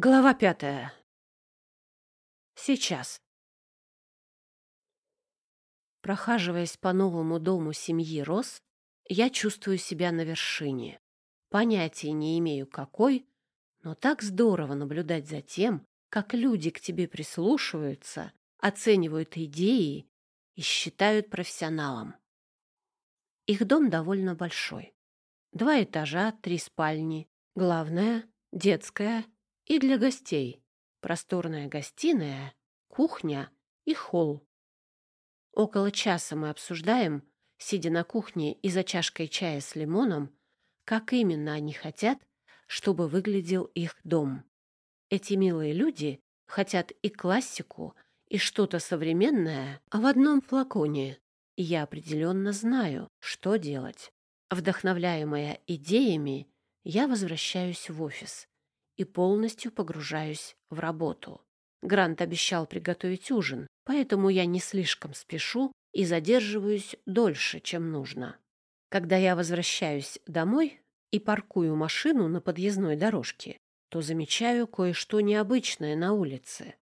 Глава пятая. Сейчас. Прохаживаясь по новому дому семьи Рос, я чувствую себя на вершине. Понятия не имею, какой, но так здорово наблюдать за тем, как люди к тебе прислушиваются, оценивают идеи и считают профессионалом. Их дом довольно большой. Два этажа, три спальни, главная, детская и для гостей. Просторная гостиная, кухня и холл. Около часа мы обсуждаем, сидя на кухне и за чашкой чая с лимоном, как именно они хотят, чтобы выглядел их дом. Эти милые люди хотят и классику, и что-то современное в одном флаконе. И я определенно знаю, что делать. Вдохновляемая идеями, я возвращаюсь в офис и полностью погружаюсь в работу. Грант обещал приготовить ужин, поэтому я не слишком спешу и задерживаюсь дольше, чем нужно. Когда я возвращаюсь домой и паркую машину на подъездной дорожке, то замечаю кое-что необычное на улице.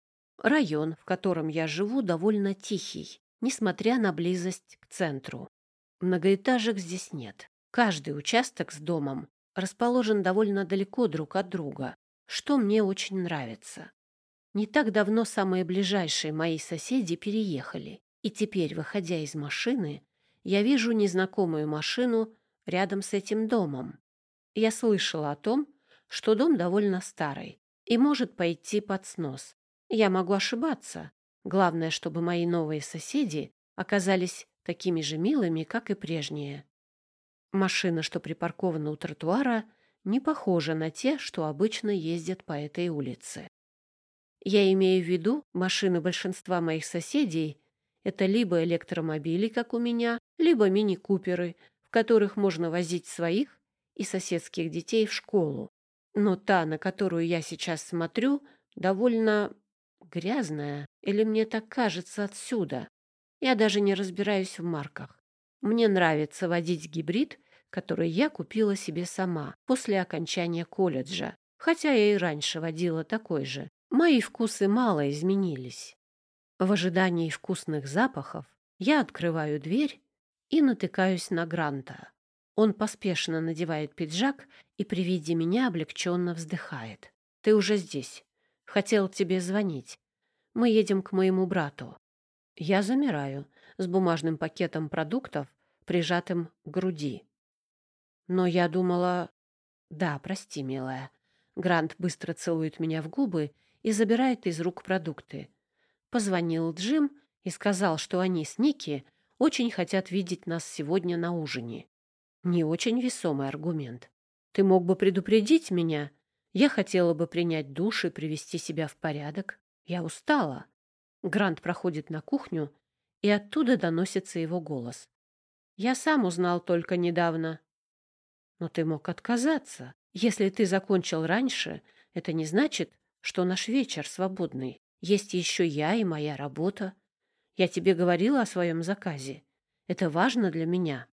Район, в котором я живу, довольно тихий, несмотря на близость к центру. Многоэтажек здесь нет. Каждый участок с домом расположен довольно далеко друг от друга, что мне очень нравится. Не так давно самые ближайшие мои соседи переехали, и теперь, выходя из машины, я вижу незнакомую машину рядом с этим домом. Я слышала о том, что дом довольно старый и может пойти под снос. Я могу ошибаться. Главное, чтобы мои новые соседи оказались такими же милыми, как и прежние. Машина, что припаркована у тротуара, не похожа на те, что обычно ездят по этой улице. Я имею в виду, машины большинства моих соседей — это либо электромобили, как у меня, либо мини-куперы, в которых можно возить своих и соседских детей в школу. Но та, на которую я сейчас смотрю, довольно грязная, или мне так кажется отсюда. Я даже не разбираюсь в марках. Мне нравится водить гибрид который я купила себе сама после окончания колледжа, хотя я и раньше водила такой же. Мои вкусы мало изменились. В ожидании вкусных запахов я открываю дверь и натыкаюсь на Гранта. Он поспешно надевает пиджак и при виде меня облегченно вздыхает. «Ты уже здесь. Хотел тебе звонить. Мы едем к моему брату». Я замираю с бумажным пакетом продуктов, прижатым к груди. Но я думала... Да, прости, милая. Грант быстро целует меня в губы и забирает из рук продукты. Позвонил Джим и сказал, что они с Ники очень хотят видеть нас сегодня на ужине. Не очень весомый аргумент. Ты мог бы предупредить меня? Я хотела бы принять душ и привести себя в порядок. Я устала. Грант проходит на кухню, и оттуда доносится его голос. Я сам узнал только недавно. Но ты мог отказаться. Если ты закончил раньше, это не значит, что наш вечер свободный. Есть еще я и моя работа. Я тебе говорила о своем заказе. Это важно для меня.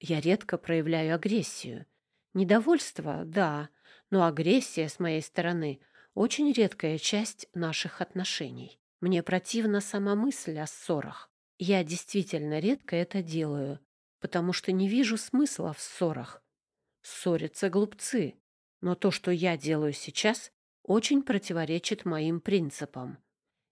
Я редко проявляю агрессию. Недовольство — да, но агрессия с моей стороны — очень редкая часть наших отношений. Мне противна сама мысль о ссорах. Я действительно редко это делаю, потому что не вижу смысла в ссорах. Ссорятся глупцы. Но то, что я делаю сейчас, очень противоречит моим принципам.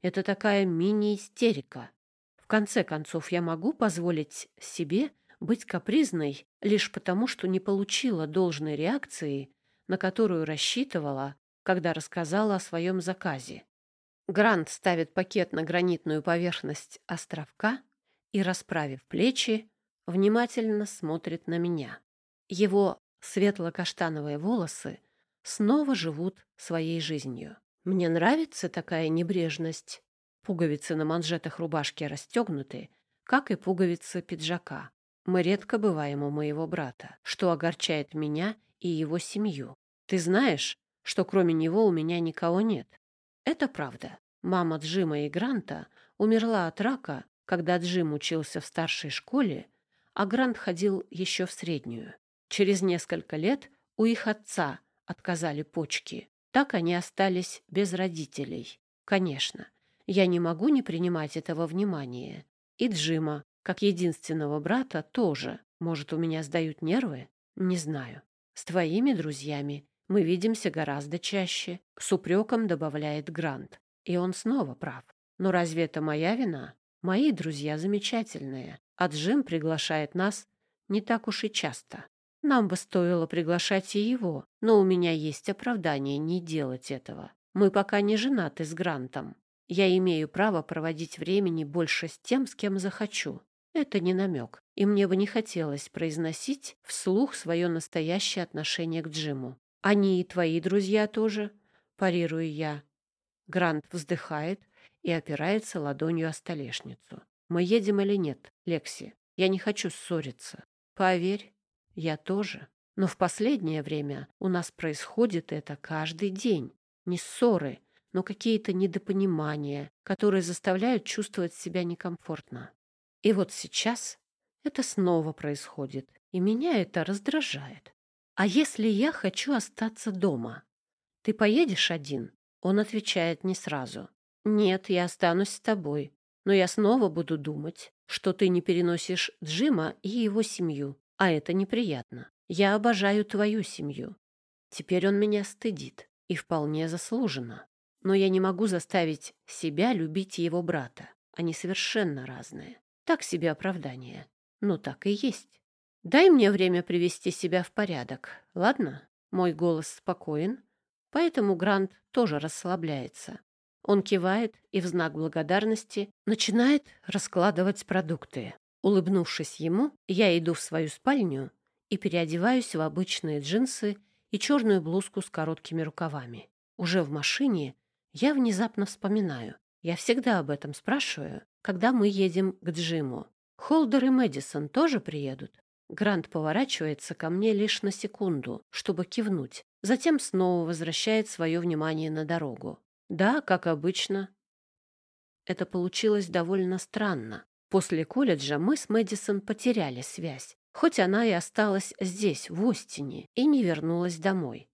Это такая мини-истерика. В конце концов, я могу позволить себе быть капризной лишь потому, что не получила должной реакции, на которую рассчитывала, когда рассказала о своем заказе. Грант ставит пакет на гранитную поверхность островка и, расправив плечи, внимательно смотрит на меня. Его Светло-каштановые волосы снова живут своей жизнью. Мне нравится такая небрежность. Пуговицы на манжетах рубашки расстегнуты, как и пуговицы пиджака. Мы редко бываем у моего брата, что огорчает меня и его семью. Ты знаешь, что кроме него у меня никого нет. Это правда. Мама Джима и Гранта умерла от рака, когда Джим учился в старшей школе, а Грант ходил еще в среднюю. Через несколько лет у их отца отказали почки. Так они остались без родителей. Конечно, я не могу не принимать этого внимания. И Джима, как единственного брата, тоже. Может, у меня сдают нервы? Не знаю. С твоими друзьями мы видимся гораздо чаще, с упреком добавляет Грант. И он снова прав. Но разве это моя вина? Мои друзья замечательные, а Джим приглашает нас не так уж и часто. Нам бы стоило приглашать и его, но у меня есть оправдание не делать этого. Мы пока не женаты с Грантом. Я имею право проводить времени больше с тем, с кем захочу. Это не намек, и мне бы не хотелось произносить вслух свое настоящее отношение к Джиму. Они и твои друзья тоже, парирую я. Грант вздыхает и опирается ладонью о столешницу. Мы едем или нет, Лекси? Я не хочу ссориться. Поверь, я тоже. Но в последнее время у нас происходит это каждый день. Не ссоры, но какие-то недопонимания, которые заставляют чувствовать себя некомфортно. И вот сейчас это снова происходит, и меня это раздражает. А если я хочу остаться дома? Ты поедешь один? Он отвечает не сразу. Нет, я останусь с тобой. Но я снова буду думать, что ты не переносишь Джима и его семью, а это неприятно. Я обожаю твою семью. Теперь он меня стыдит, и вполне заслуженно. Но я не могу заставить себя любить его брата. Они совершенно разные. Так себе оправдание. Но так и есть. Дай мне время привести себя в порядок, ладно? Мой голос спокоен, поэтому Грант тоже расслабляется. Он кивает и в знак благодарности начинает раскладывать продукты. Улыбнувшись ему, я иду в свою спальню и переодеваюсь в обычные джинсы и черную блузку с короткими рукавами. Уже в машине я внезапно вспоминаю. Я всегда об этом спрашиваю, когда мы едем к Джиму. Холдер и Мэдисон тоже приедут? Грант поворачивается ко мне лишь на секунду, чтобы кивнуть. Затем снова возвращает свое внимание на дорогу. Да, как обычно. Это получилось довольно странно. После колледжа мы с Мэдисон потеряли связь, хоть она и осталась здесь, в Остине, и не вернулась домой.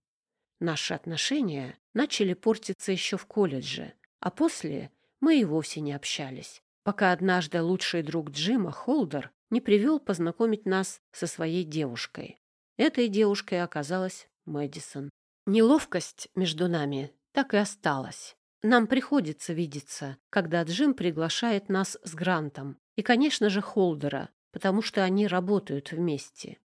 Наши отношения начали портиться еще в колледже, а после мы и вовсе не общались, пока однажды лучший друг Джима, Холдер, не привел познакомить нас со своей девушкой. Этой девушкой оказалась Мэдисон. Неловкость между нами так и осталась. Нам приходится видеться, когда Джим приглашает нас с Грантом, и, конечно же, Холдера, потому что они работают вместе.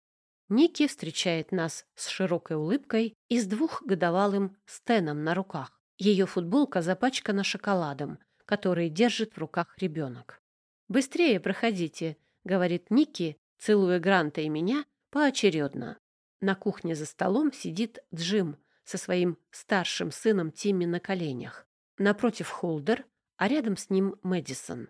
Ники встречает нас с широкой улыбкой и с двухгодовалым Стеном на руках. Ее футболка запачкана шоколадом, который держит в руках ребенок. «Быстрее проходите», — говорит Ники, целуя Гранта и меня поочередно. На кухне за столом сидит Джим со своим старшим сыном Тимми на коленях. Напротив Холдер, а рядом с ним Мэдисон.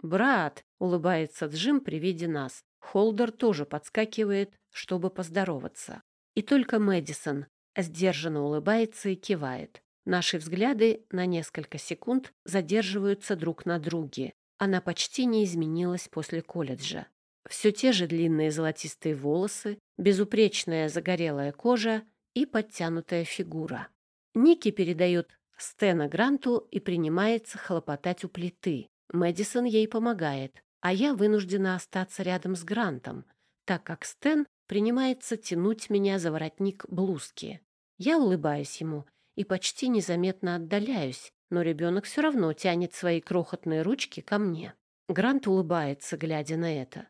«Брат!» — улыбается Джим при виде нас. Холдер тоже подскакивает, чтобы поздороваться. И только Мэдисон сдержанно улыбается и кивает. Наши взгляды на несколько секунд задерживаются друг на друге. Она почти не изменилась после колледжа. Все те же длинные золотистые волосы, безупречная загорелая кожа и подтянутая фигура. Ники передает Стена Гранту и принимается хлопотать у плиты. Мэдисон ей помогает, а я вынуждена остаться рядом с Грантом, так как Стэн принимается тянуть меня за воротник блузки. Я улыбаюсь ему и почти незаметно отдаляюсь, но ребенок все равно тянет свои крохотные ручки ко мне. Грант улыбается, глядя на это.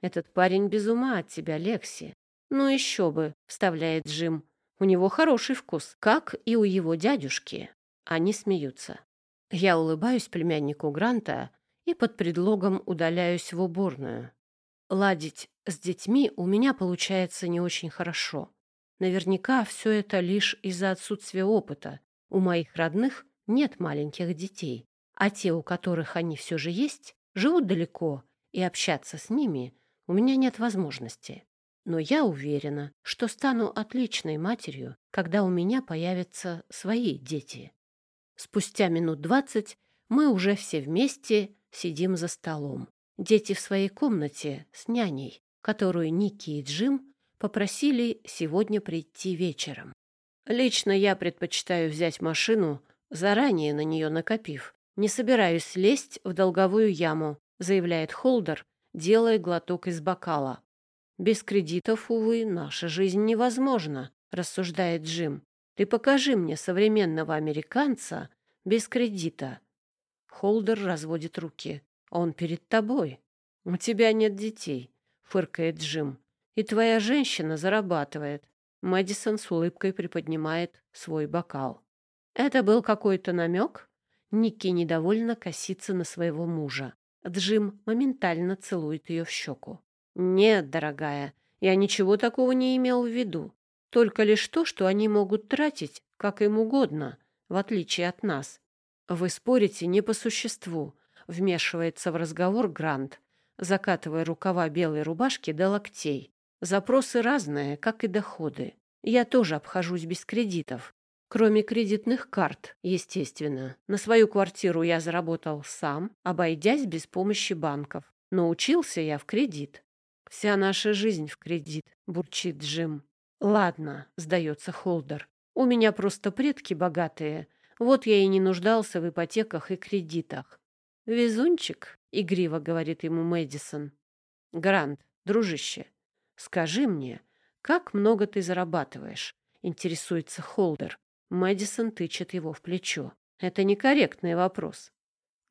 «Этот парень без ума от тебя, Лекси». «Ну еще бы», — вставляет Джим. «У него хороший вкус, как и у его дядюшки». Они смеются. Я улыбаюсь племяннику Гранта и под предлогом удаляюсь в уборную. Ладить с детьми у меня получается не очень хорошо. Наверняка все это лишь из-за отсутствия опыта. У моих родных нет маленьких детей, а те, у которых они все же есть, живут далеко, и общаться с ними у меня нет возможности. Но я уверена, что стану отличной матерью, когда у меня появятся свои дети. Спустя минут двадцать мы уже все вместе сидим за столом. Дети в своей комнате с няней, которую Ники и Джим попросили сегодня прийти вечером. Лично я предпочитаю взять машину, заранее на нее накопив. Не собираюсь лезть в долговую яму, заявляет Холдер, делая глоток из бокала. Без кредитов, увы, наша жизнь невозможна, рассуждает Джим. Ты покажи мне современного американца без кредита. Холдер разводит руки. Он перед тобой. У тебя нет детей, фыркает Джим. И твоя женщина зарабатывает. Мэдисон с улыбкой приподнимает свой бокал. Это был какой-то намек? Никки недовольно косится на своего мужа. Джим моментально целует ее в щеку. «Нет, дорогая, я ничего такого не имел в виду. Только лишь то, что они могут тратить, как им угодно, в отличие от нас. Вы спорите не по существу», — вмешивается в разговор Грант, закатывая рукава белой рубашки до локтей. Запросы разные, как и доходы. Я тоже обхожусь без кредитов. Кроме кредитных карт, естественно. На свою квартиру я заработал сам, обойдясь без помощи банков. Но учился я в кредит. Вся наша жизнь в кредит, бурчит Джим. Ладно, сдается Холдер. У меня просто предки богатые. Вот я и не нуждался в ипотеках и кредитах. Везунчик, игриво говорит ему Мэдисон. Грант, дружище, Скажи мне, как много ты зарабатываешь? Интересуется Холдер. Мэдисон тычет его в плечо. Это некорректный вопрос.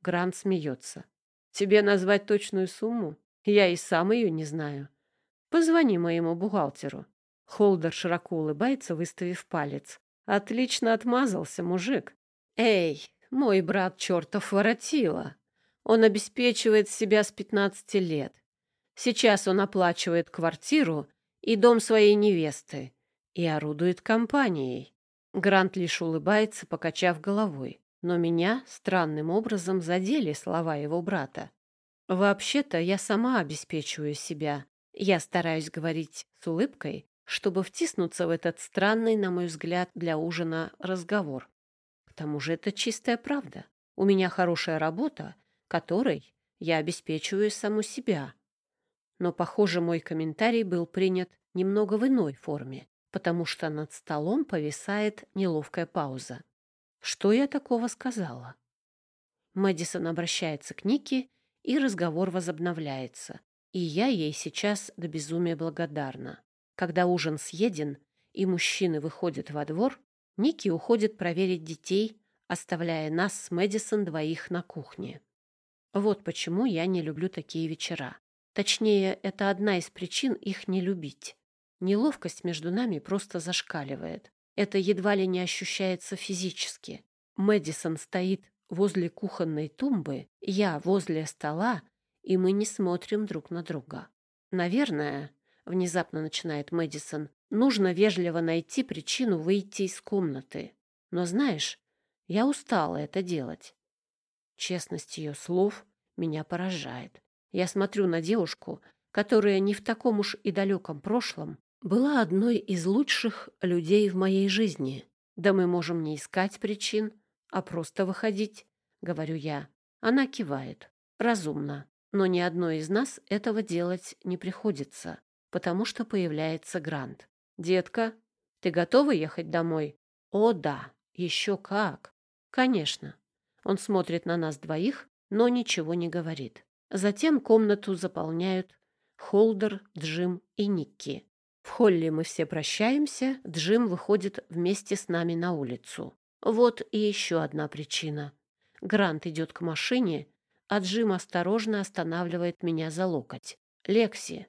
Грант смеется. Тебе назвать точную сумму? Я и сам ее не знаю. Позвони моему бухгалтеру. Холдер широко улыбается, выставив палец. Отлично отмазался, мужик. Эй, мой брат чертов воротила. Он обеспечивает себя с пятнадцати лет. Сейчас он оплачивает квартиру и дом своей невесты и орудует компанией. Грант лишь улыбается, покачав головой. Но меня странным образом задели слова его брата. Вообще-то я сама обеспечиваю себя. Я стараюсь говорить с улыбкой, чтобы втиснуться в этот странный, на мой взгляд, для ужина разговор. К тому же это чистая правда. У меня хорошая работа, которой я обеспечиваю саму себя но, похоже, мой комментарий был принят немного в иной форме, потому что над столом повисает неловкая пауза. Что я такого сказала? Мэдисон обращается к Нике, и разговор возобновляется. И я ей сейчас до безумия благодарна. Когда ужин съеден, и мужчины выходят во двор, Ники уходит проверить детей, оставляя нас с Мэдисон двоих на кухне. Вот почему я не люблю такие вечера. Точнее, это одна из причин их не любить. Неловкость между нами просто зашкаливает. Это едва ли не ощущается физически. Мэдисон стоит возле кухонной тумбы, я возле стола, и мы не смотрим друг на друга. Наверное, внезапно начинает Мэдисон, нужно вежливо найти причину выйти из комнаты. Но знаешь, я устала это делать. Честность ее слов меня поражает. Я смотрю на девушку, которая не в таком уж и далеком прошлом была одной из лучших людей в моей жизни. Да мы можем не искать причин, а просто выходить, говорю я. Она кивает. Разумно. Но ни одной из нас этого делать не приходится, потому что появляется Грант. «Детка, ты готова ехать домой?» «О, да, еще как!» «Конечно». Он смотрит на нас двоих, но ничего не говорит. Затем комнату заполняют Холдер, Джим и Никки. В холле мы все прощаемся, Джим выходит вместе с нами на улицу. Вот и еще одна причина. Грант идет к машине, а Джим осторожно останавливает меня за локоть. «Лекси,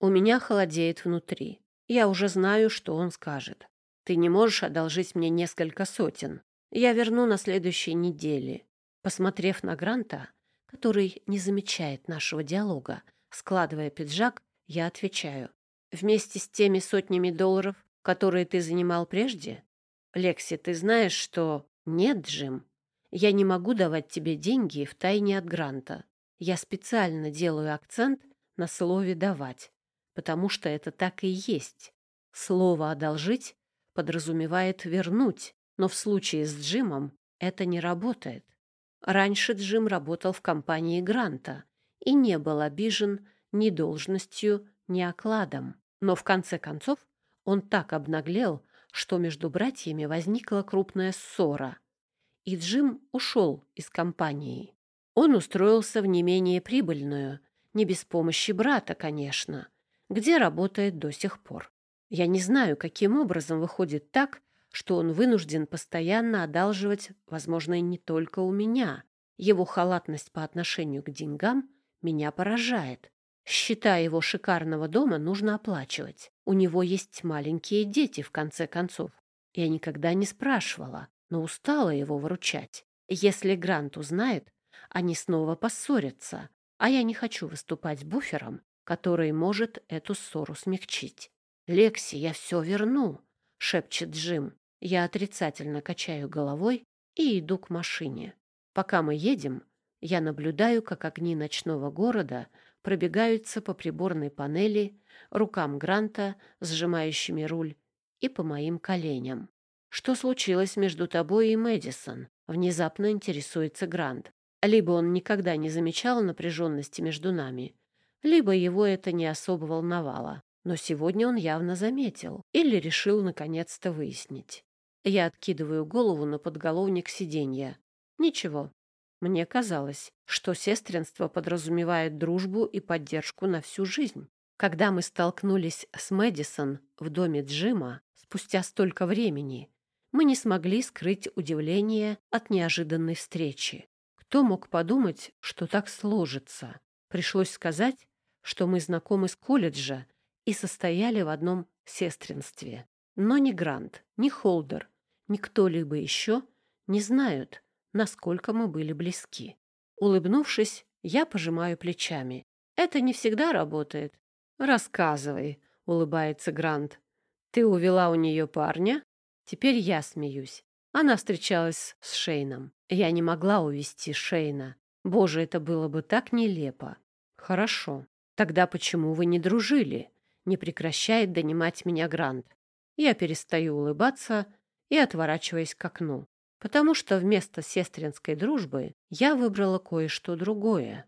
у меня холодеет внутри. Я уже знаю, что он скажет. Ты не можешь одолжить мне несколько сотен. Я верну на следующей неделе». Посмотрев на Гранта, который не замечает нашего диалога. Складывая пиджак, я отвечаю. Вместе с теми сотнями долларов, которые ты занимал прежде? Лекси, ты знаешь, что... Нет, Джим. Я не могу давать тебе деньги в тайне от гранта. Я специально делаю акцент на слове «давать», потому что это так и есть. Слово «одолжить» подразумевает «вернуть», но в случае с Джимом это не работает. Раньше Джим работал в компании Гранта и не был обижен ни должностью, ни окладом. Но в конце концов он так обнаглел, что между братьями возникла крупная ссора, и Джим ушел из компании. Он устроился в не менее прибыльную, не без помощи брата, конечно, где работает до сих пор. Я не знаю, каким образом выходит так, что он вынужден постоянно одалживать, возможно, и не только у меня. Его халатность по отношению к деньгам меня поражает. Счета его шикарного дома нужно оплачивать. У него есть маленькие дети, в конце концов. Я никогда не спрашивала, но устала его выручать. Если Грант узнает, они снова поссорятся, а я не хочу выступать буфером, который может эту ссору смягчить. «Лекси, я все верну», — шепчет Джим. Я отрицательно качаю головой и иду к машине. Пока мы едем, я наблюдаю, как огни ночного города пробегаются по приборной панели, рукам Гранта, сжимающими руль, и по моим коленям. «Что случилось между тобой и Мэдисон?» — внезапно интересуется Грант. Либо он никогда не замечал напряженности между нами, либо его это не особо волновало. Но сегодня он явно заметил или решил наконец-то выяснить. Я откидываю голову на подголовник сиденья. Ничего. Мне казалось, что сестринство подразумевает дружбу и поддержку на всю жизнь. Когда мы столкнулись с Мэдисон в доме Джима спустя столько времени, мы не смогли скрыть удивление от неожиданной встречи. Кто мог подумать, что так сложится? Пришлось сказать, что мы знакомы с колледжа и состояли в одном сестринстве. Но ни Грант, ни Холдер, ни кто-либо еще не знают, насколько мы были близки. Улыбнувшись, я пожимаю плечами. Это не всегда работает. «Рассказывай», — улыбается Грант. «Ты увела у нее парня?» Теперь я смеюсь. Она встречалась с Шейном. Я не могла увести Шейна. Боже, это было бы так нелепо. Хорошо. Тогда почему вы не дружили? Не прекращает донимать меня Грант. Я перестаю улыбаться и отворачиваясь к окну, потому что вместо сестринской дружбы я выбрала кое-что другое.